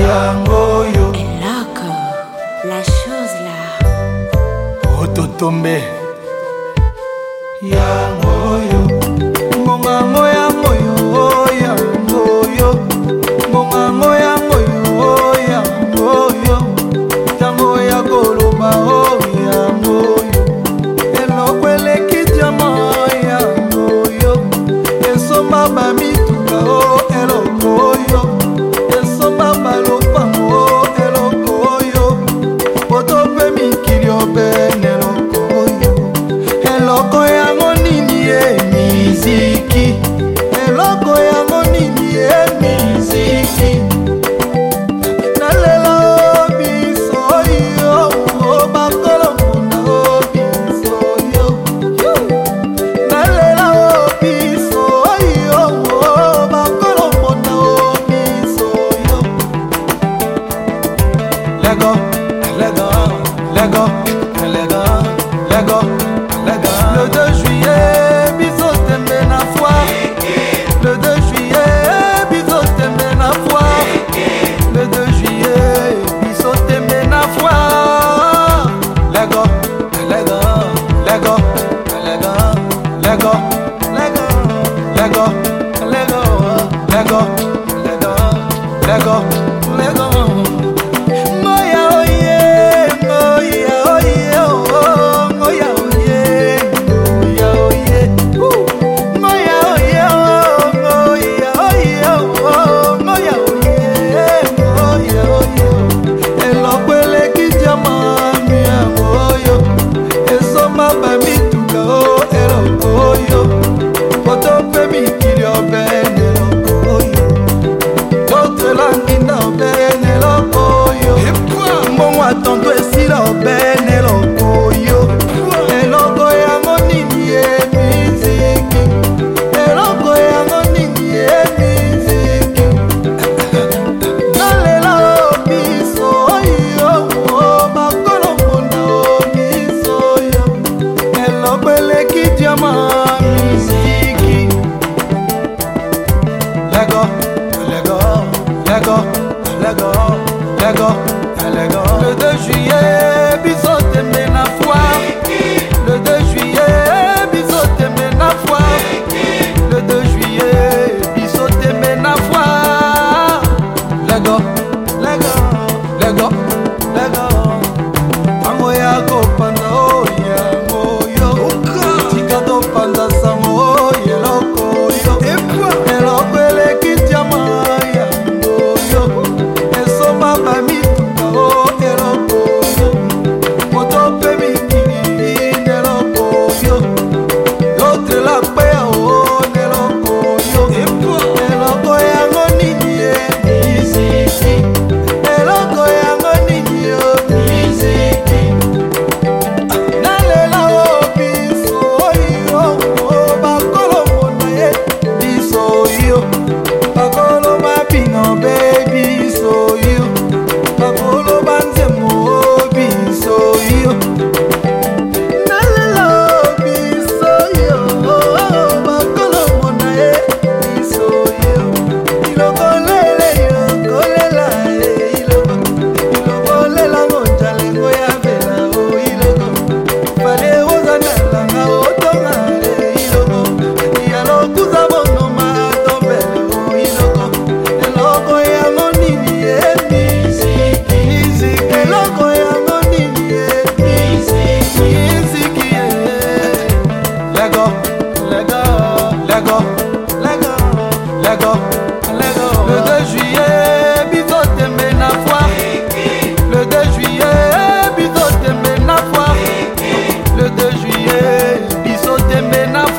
yango yo eloko la chose la ototombe yango yo I go, le 2 juillet. bena